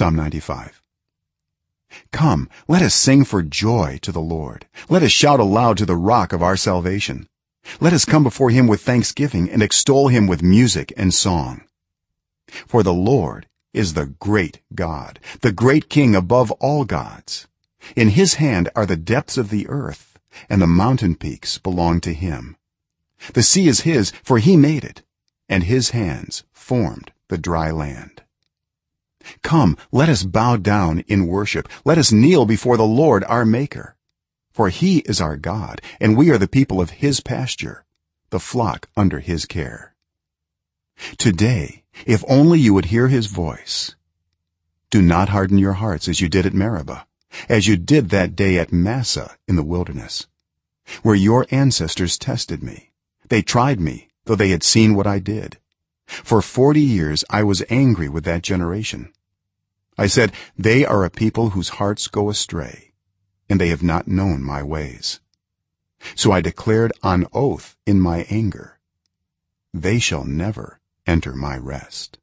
psalm 95 come let us sing for joy to the lord. Let us shout aloud to the rock of our salvation. Let us come before him with thanksgiving and extol him with music and song. For the lord is the great god the great king above all gods. In his hand are the depths of the earth and the mountain peaks belong to him. The sea is his for he made it and his hands formed the dry land come let us bow down in worship. Let us kneel before the lord our maker. For he is our god and we are the people of his pasture the flock under his care. Today if only you would hear his voice do not harden your hearts as you did at meribah as you did that day at Massah in the wilderness where your ancestors tested me. They tried me though they had seen what i did. For 40 years i was angry with that generation i said they are a people whose hearts go astray and they have not known my ways. So i declared on oath in my anger. They shall never enter my rest